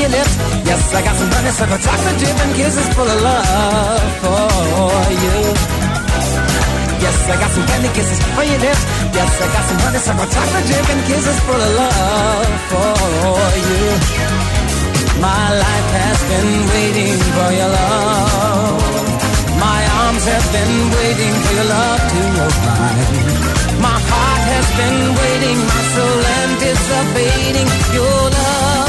Your lips. Yes, I got some honeysuckle chocolate dip and kisses full of love for you. Yes, I got some candy kisses for your lips. Yes, I got some honeysuckle chocolate dip and kisses full of love for you. My life has been waiting for your love. My arms have been waiting for your love to arrive. My heart has been waiting, my soul anticipating your love,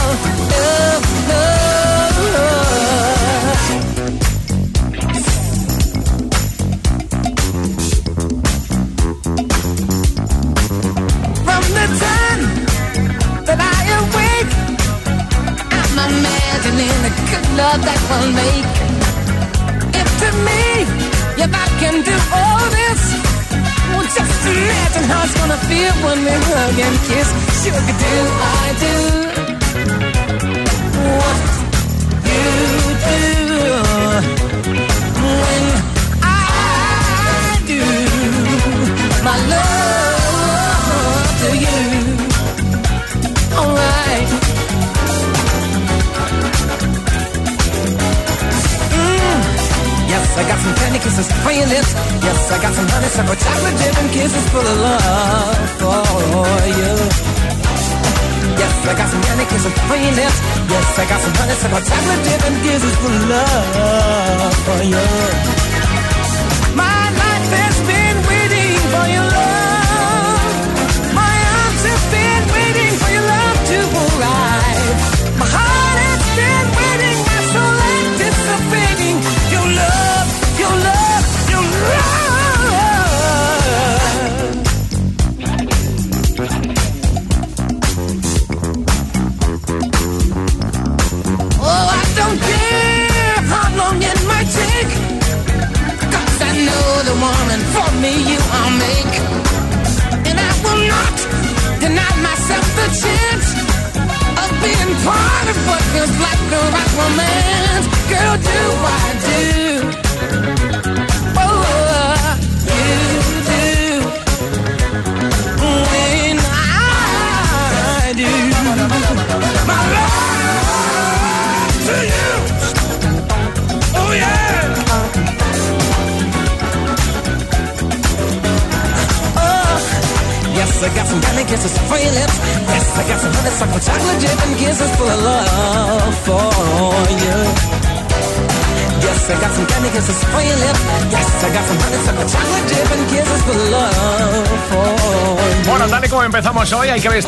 imagining the good love that we'll make. If to me, if I can do all this, well, just imagine how it's gonna feel when we hug and kiss. Sugar, do I do what you do when I do my love to you? Alright. Yes, I got some candy kisses for your lips. Yes, I got some honeysuckle chocolate dip and kisses full of love for you. Yes, I got some candy kisses for your lips. Yes, I got some honeysuckle chocolate dip and kisses full of love for you. My life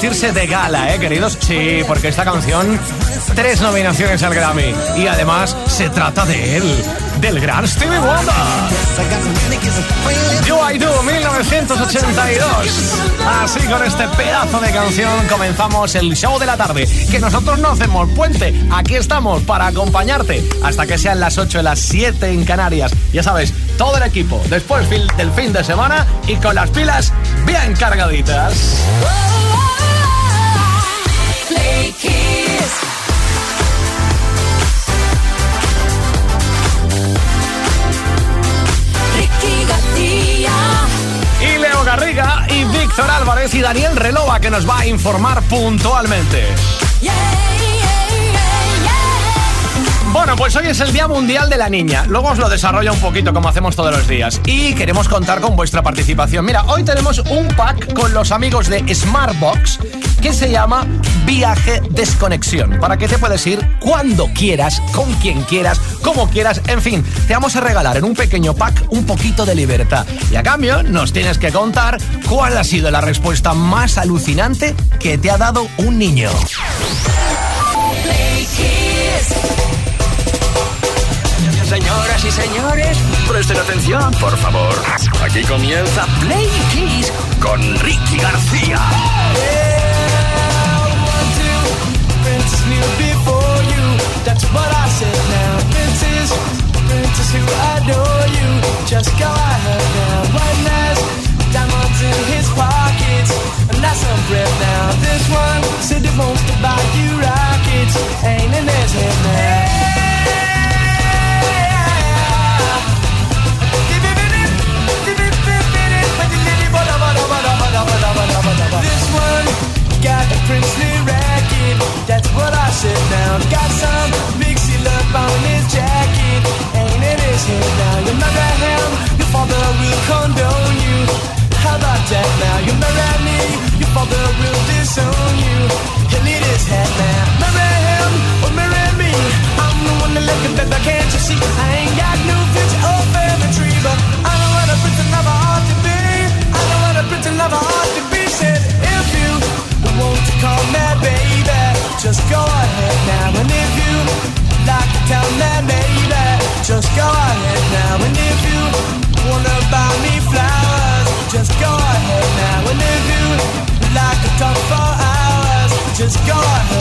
vestirse de gala, ¿eh, queridos? Sí, porque esta canción, tres nominaciones al Grammy. Y además, se trata de él, del gran Stevie Wonder. Do I Do, 1982. Así con este pedazo de canción comenzamos el show de la tarde. Que nosotros no hacemos puente. Aquí estamos para acompañarte hasta que sean las 8 de las 7 en Canarias. Ya sabes, todo el equipo después del fin de semana y con las pilas bien cargaditas. Y Leo Garriga y Víctor Álvarez y Daniel Relova que nos va a informar puntualmente. Bueno, pues hoy es el Día Mundial de la Niña. Luego os lo desarrollo un poquito como hacemos todos los días. Y queremos contar con vuestra participación. Mira, hoy tenemos un pack con los amigos de Smartbox que se llama Viaje Desconexión. Para que te puedes ir cuando quieras, con quien quieras, como quieras. En fin, te vamos a regalar en un pequeño pack un poquito de libertad. Y a cambio nos tienes que contar cuál ha sido la respuesta más alucinante que te ha dado un niño. Señoras y señores, presten atención, por favor. Aquí comienza Play Kiss con Ricky García. Princess What I said now. Princess, princess who adore you. Just go ahead now. One has diamonds in his pockets, and that's some bread now. This one said he wants to buy you rockets, ain't in his head now. gone.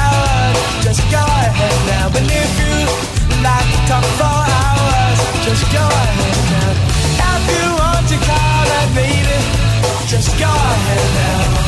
just go ahead now. And if you like to talk for hours, just go ahead now. If you want to call that baby, just go ahead now.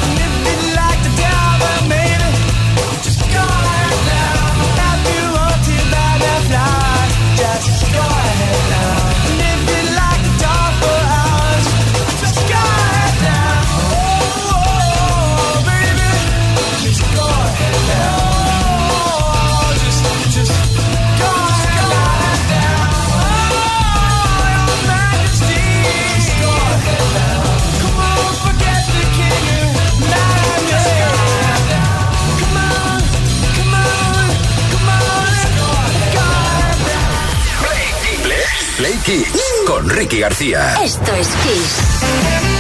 Con Ricky García. Esto es Kiss.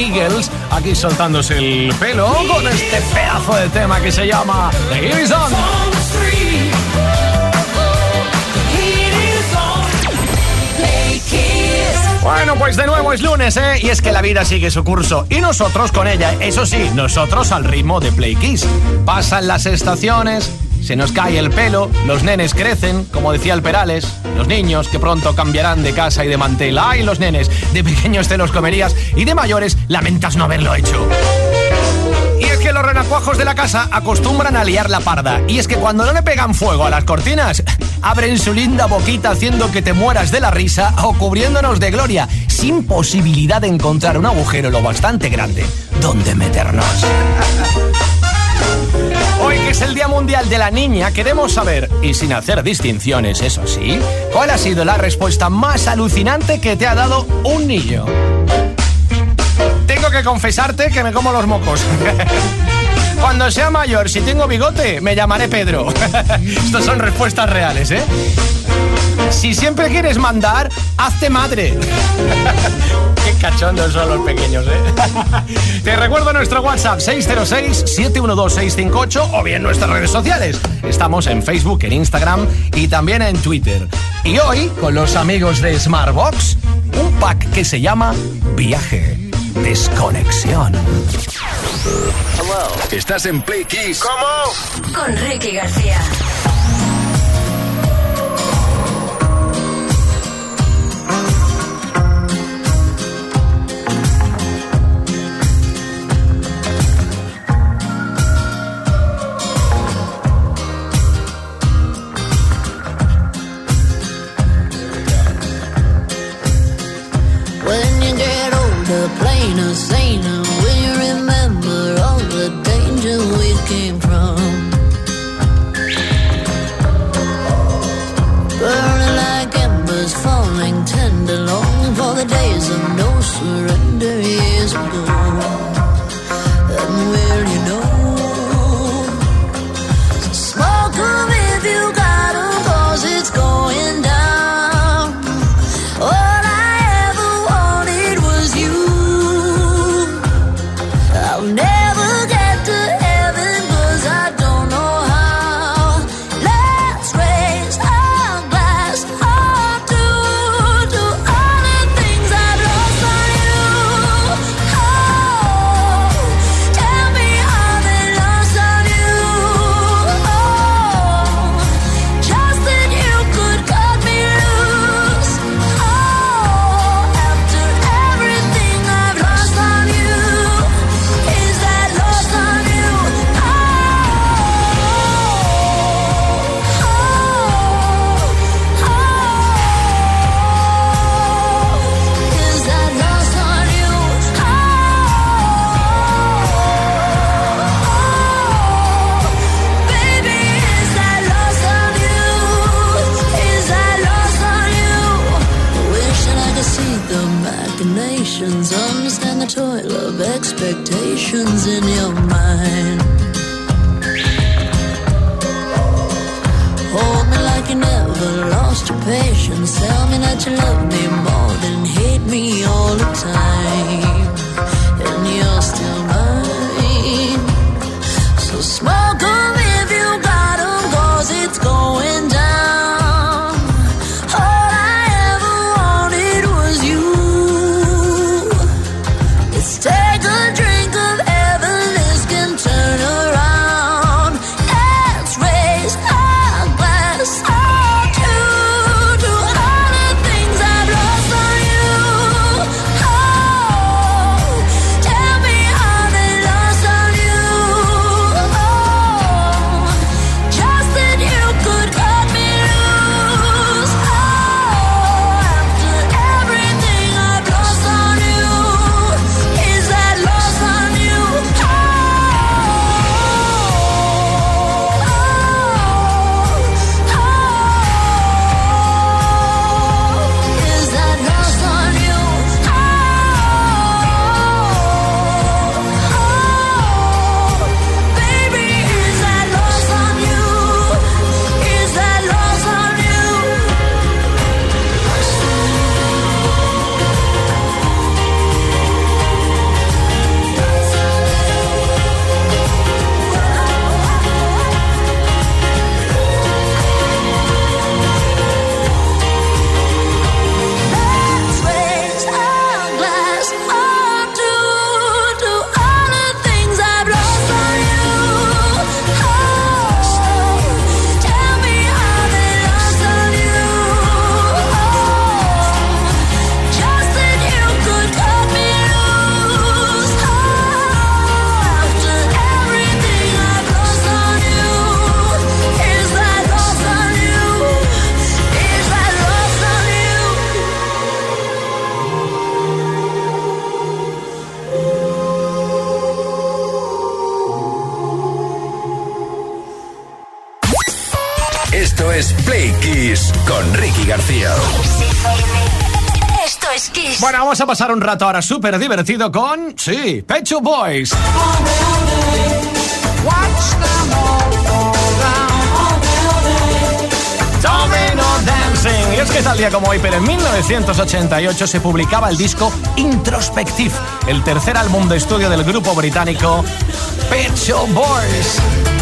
Eagles, aquí soltándose el pelo con este pedazo de tema que se llama The Bueno, pues de nuevo es lunes, ¿eh? Y es que la vida sigue su curso. Y nosotros con ella, eso sí, nosotros al ritmo de Play Kiss. Pasan las estaciones, se nos cae el pelo, los nenes crecen, como decía el Perales, los niños que pronto cambiarán de casa y de mantel. ¡Ay, los nenes! De pequeños te los comerías y de mayores lamentas no haberlo hecho. Y es que los renacuajos de la casa acostumbran a liar la parda. Y es que cuando no le pegan fuego a las cortinas, abren su linda boquita haciendo que te mueras de la risa o cubriéndonos de gloria, sin posibilidad de encontrar un agujero lo bastante grande donde meternos. Que es el Día Mundial de la Niña, queremos saber, y sin hacer distinciones, eso sí, ¿cuál ha sido la respuesta más alucinante que te ha dado un niño? Tengo que confesarte que me como los mocos. Cuando sea mayor, si tengo bigote, me llamaré Pedro. Estas son respuestas reales, ¿eh? Si siempre quieres mandar, hazte madre. Cachondos son los pequeños, ¿eh? Te recuerdo nuestro WhatsApp 606-712-658 o bien nuestras redes sociales. Estamos en Facebook, en Instagram y también en Twitter. Y hoy, con los amigos de Smartbox, un pack que se llama Viaje. Desconexión. Estás en Play Kiss. ¿Cómo? Con Ricky García. Machinations, understand the toil of expectations in your mind. Hold me like you never lost your patience. Tell me that you love me more than hate me all the time. Pasar un rato ahora súper divertido con, sí, Pecho Boys. Dancing. Y es que tal día como hoy, pero en 1988 se publicaba el disco Introspective, el tercer álbum de estudio del grupo británico Pecho Boys.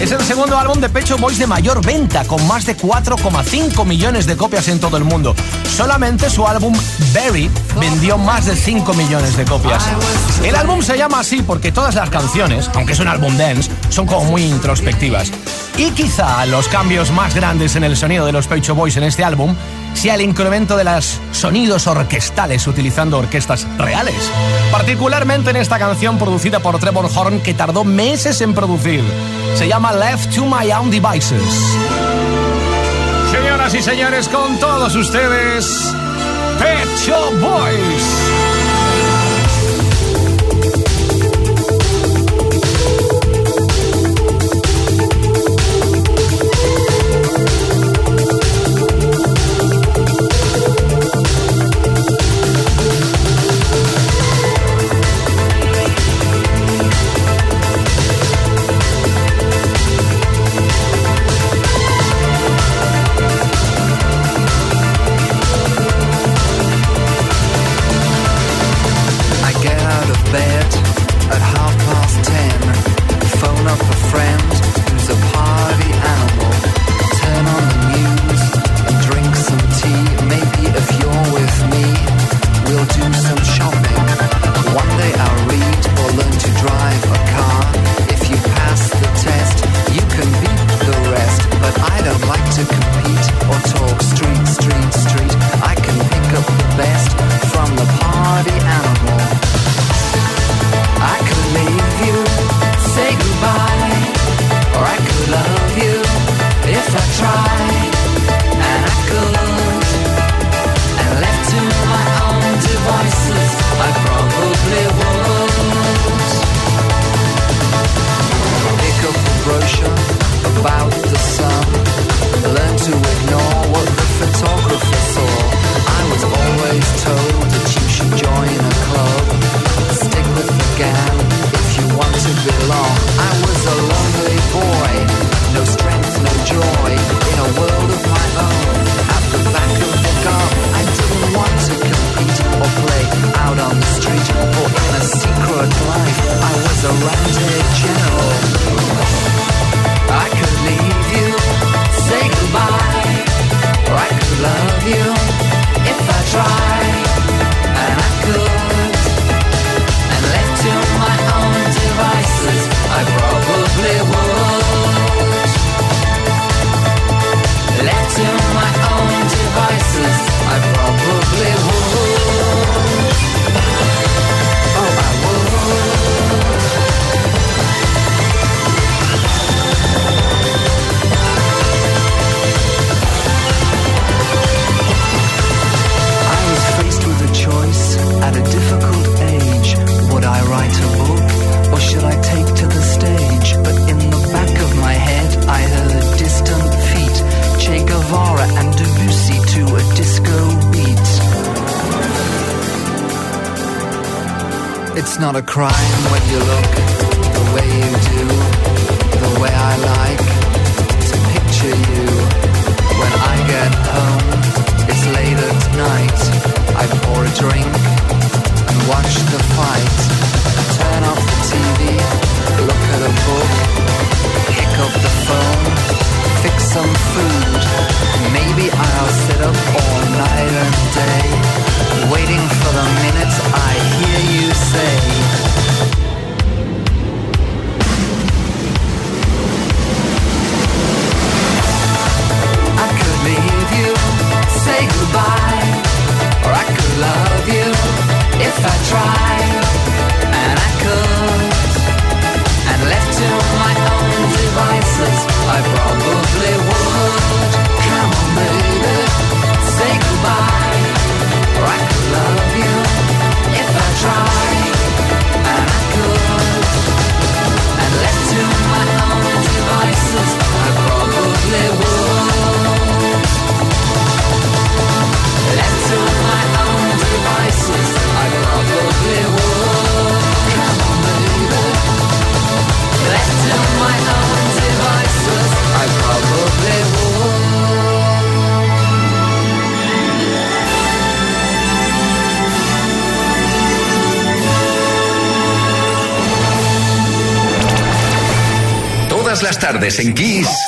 Es el segundo álbum de Pecho Boys de mayor venta, con más de 4,5 millones de copias en todo el mundo. Solamente su álbum Berry vendió más de 5 millones de copias. El álbum se llama así porque todas las canciones, aunque es un álbum dance, son como muy introspectivas. Y quizá los cambios más grandes en el sonido de los Pecho Boys en este álbum sea el incremento de los sonidos orquestales utilizando orquestas reales. Particularmente en esta canción producida por Trevor Horn que tardó meses en producir. Se llama Left to My Own Devices. Señoras y señores, con todos ustedes, Pet Shop Boys. Tardes en Kiss,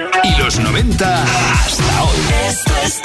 y los 90 hasta hoy.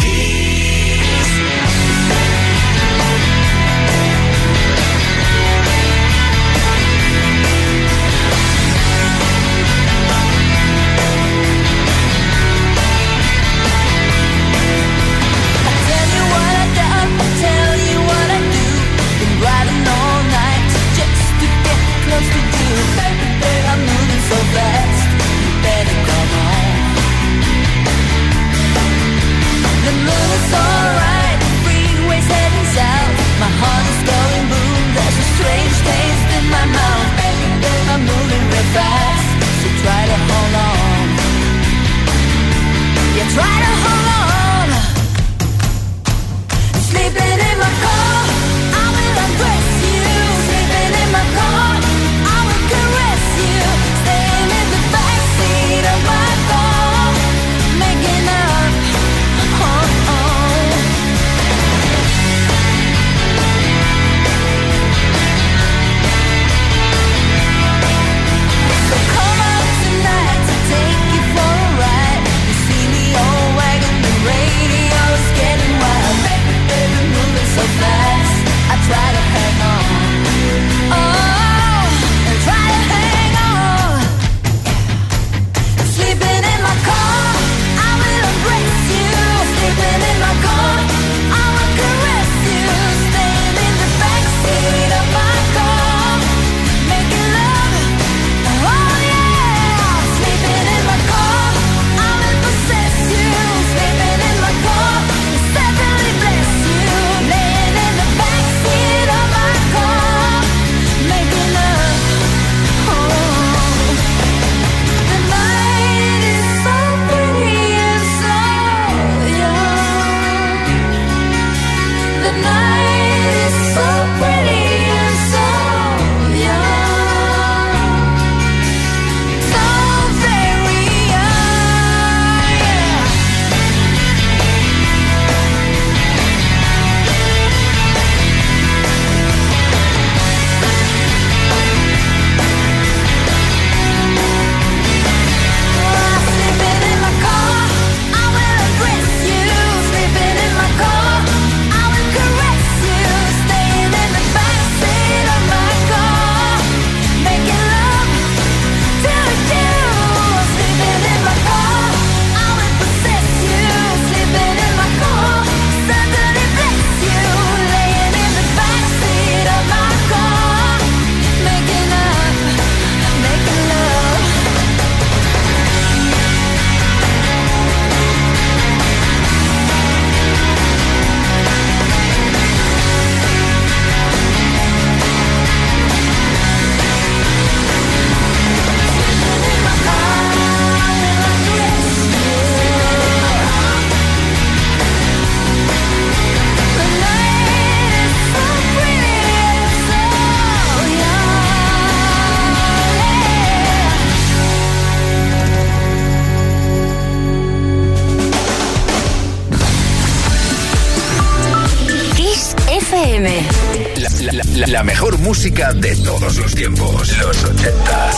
de todos los tiempos. Los 80.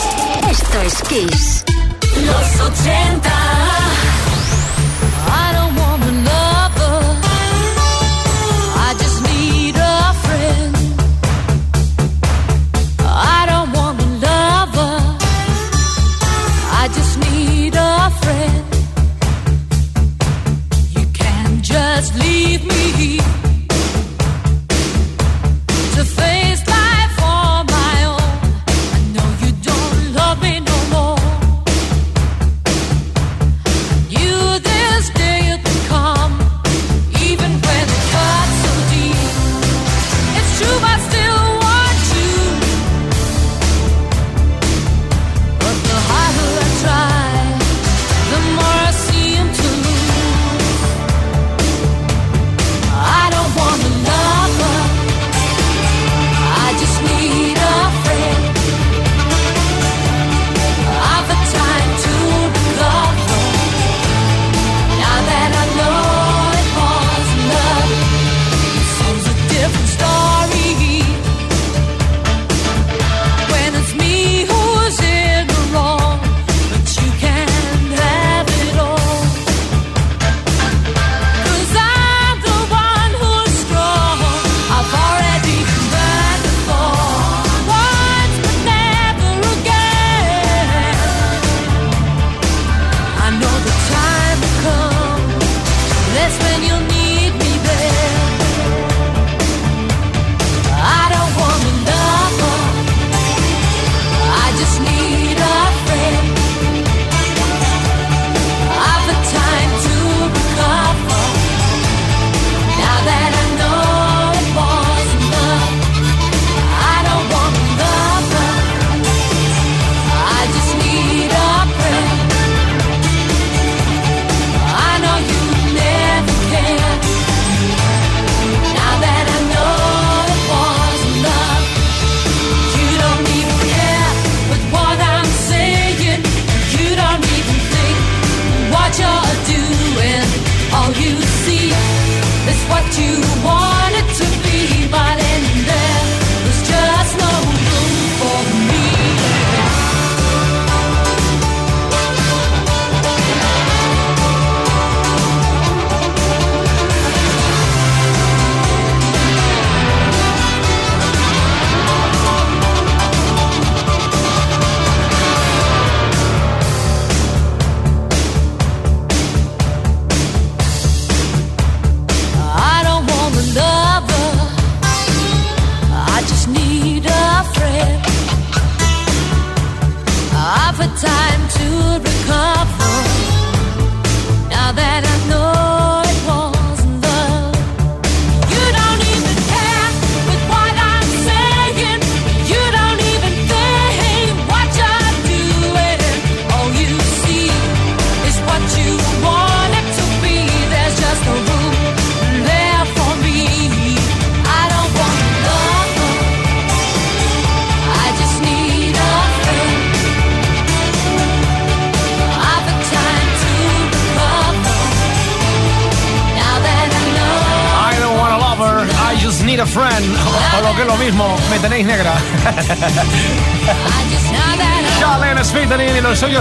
Esto es Kiss. You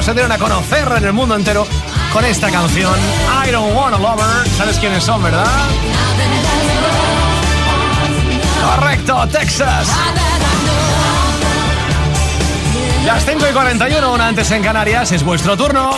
se dieron a conocer en el mundo entero con esta canción. I don't want a lover. ¿Sabes quiénes son, verdad? Correcto, Texas. Las 5 y 41, una antes en Canarias, es vuestro turno.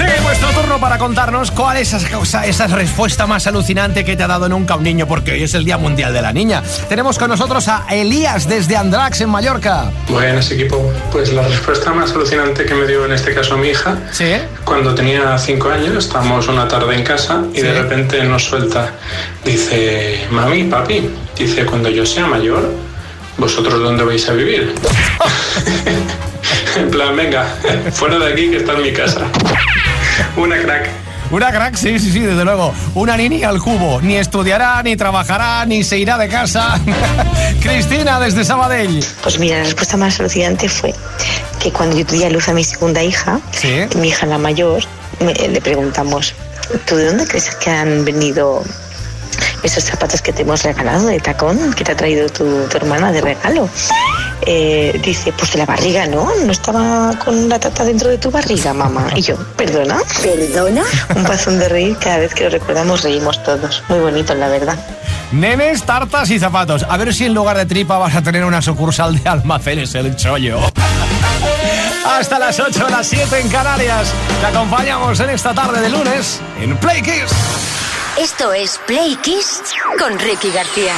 Sí, vuestro turno para contarnos cuál es esa, cosa- esa respuesta más alucinante que te ha dado nunca un niño, porque hoy es el Día Mundial de la Niña. Tenemos con nosotros a Elías desde Andrax, en Mallorca. Buenas equipo, pues la respuesta más alucinante que me dio en este caso mi hija, Sí. cuando tenía cinco años, estábamos una tarde en casa y de repente nos suelta, dice, mami, papi, dice, cuando yo sea mayor, ¿vosotros dónde vais a vivir? en plan, venga, fuera de aquí que está en mi casa. Una crack. Una crack, sí, sí, sí, desde luego. Una niña al cubo. Ni estudiará, ni trabajará, ni se irá de casa. Cristina desde Sabadell. Pues mira, la respuesta más alucinante fue que cuando yo di a luz a mi segunda hija, Sí. mi hija la mayor, me- le preguntamos, ¿tú de dónde crees que han venido esos zapatos que te hemos regalado de tacón que te ha traído tu, tu hermana de regalo? Eh, dice, pues de la barriga, ¿no? No estaba con la tata dentro de tu barriga, mamá. Y yo, ¿perdona? ¿Perdona? Un pasón de reír, cada vez que lo recordamos reímos todos. Muy bonito, la verdad. Nenes, tartas y zapatos. A ver si en lugar de tripa vas a tener una sucursal de almacenes el chollo. Hasta las 8, las 7 en Canarias. Te acompañamos en esta tarde de lunes en Play Kiss. Esto es Play Kiss con Ricky García.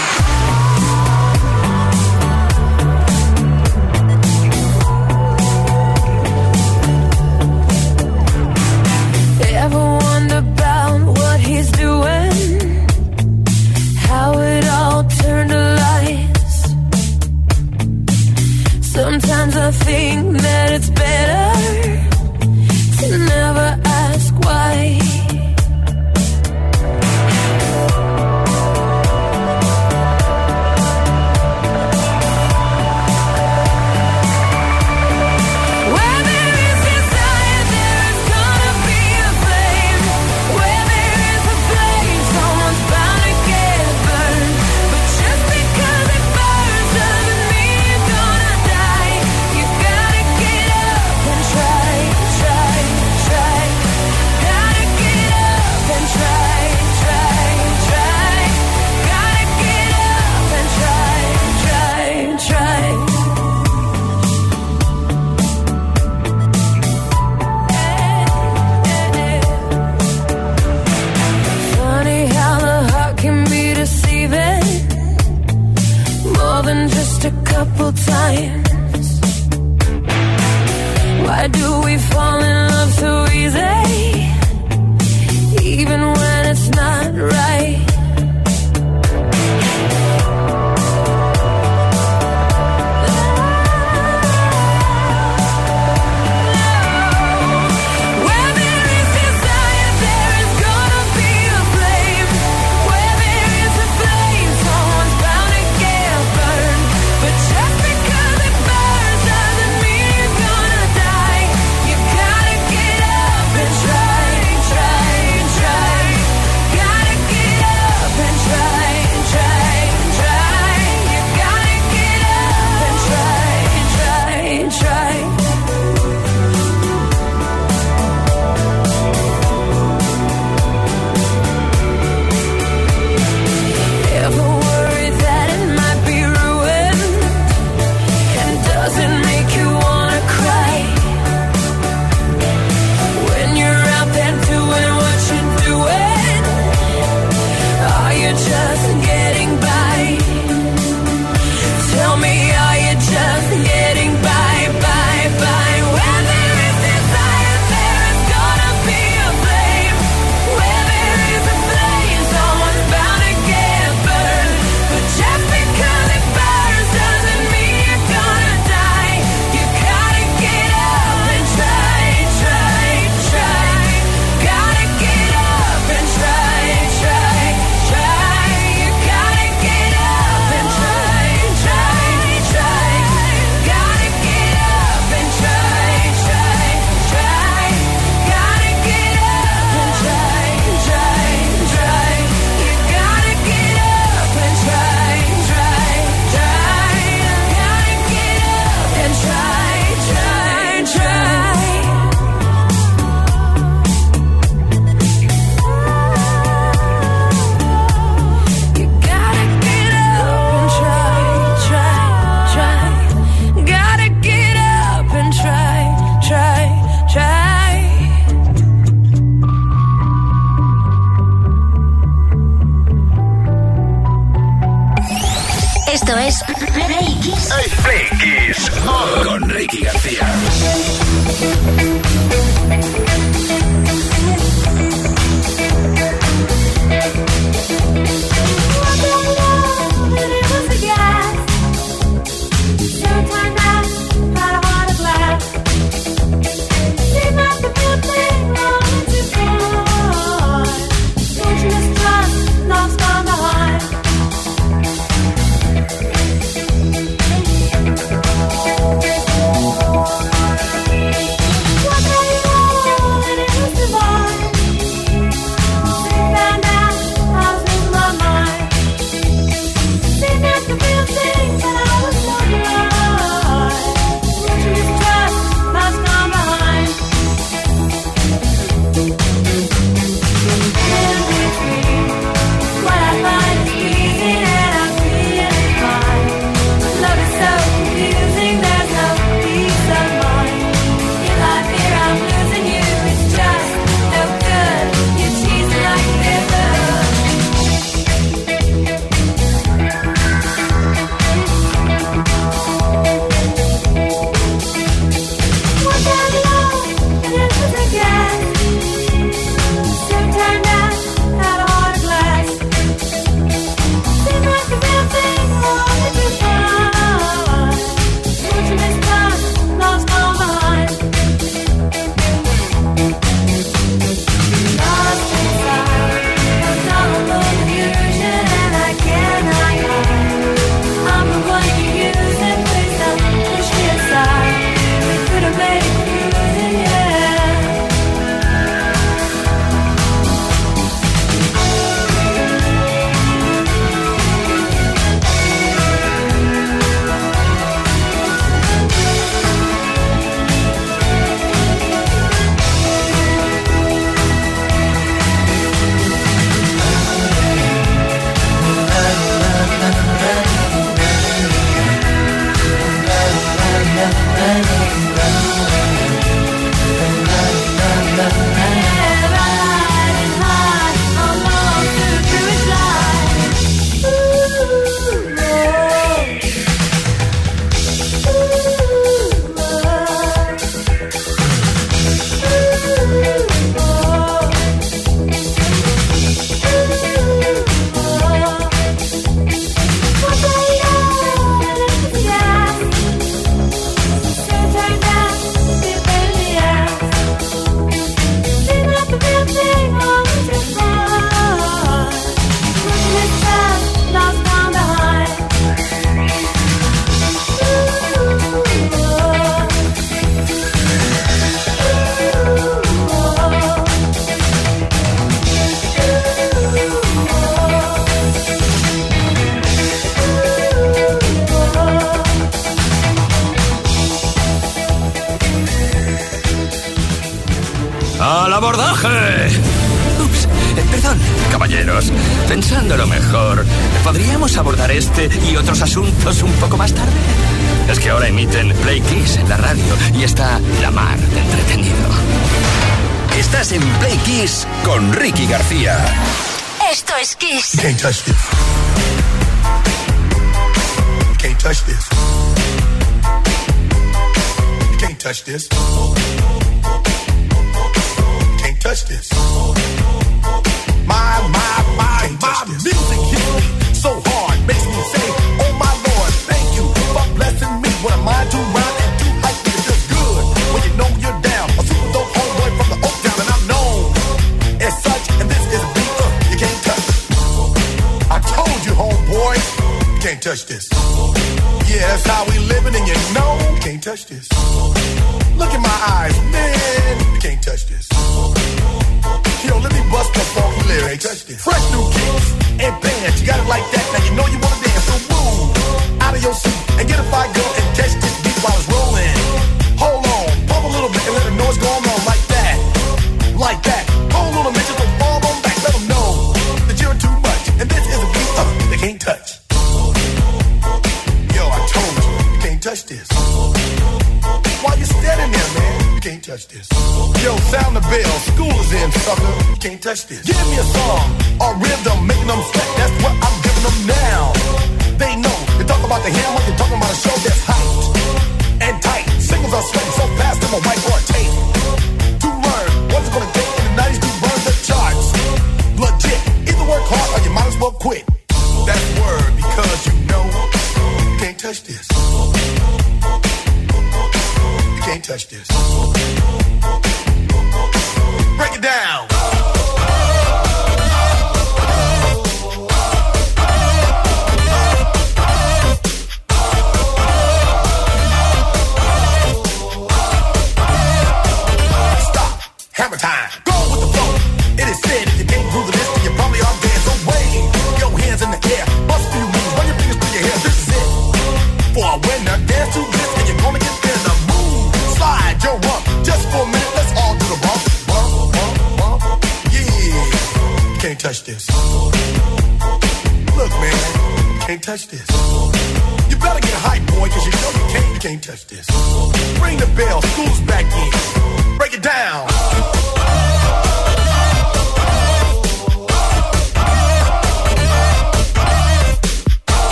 está la mar de entretenido. Estás en Play Kiss con Ricky García. Esto es Kiss. Can't touch this. Can't touch this. Can't touch this. Can't touch this. touch this. Yeah, that's how we living, and you know can't touch this. Look in my eyes, man, can't touch this. Yo, let me bust the funky lyrics. Fresh new kicks and bands, you got it like that touch this.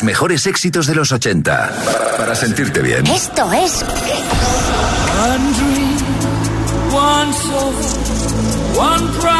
los mejores éxitos de los 80. Para, para sentirte bien. Esto es. One dream, one soul, one pride.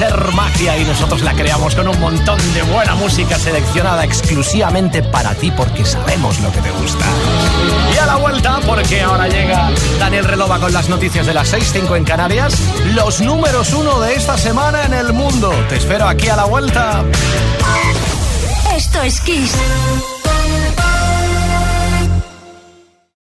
Ser magia y nosotros la creamos con un montón de buena música seleccionada exclusivamente para ti porque sabemos lo que te gusta. Y a la vuelta, porque ahora llega Daniel Relova con las noticias de las 6.05 en Canarias, los números uno de esta semana en el mundo. Te espero aquí a la vuelta. Esto es Kiss.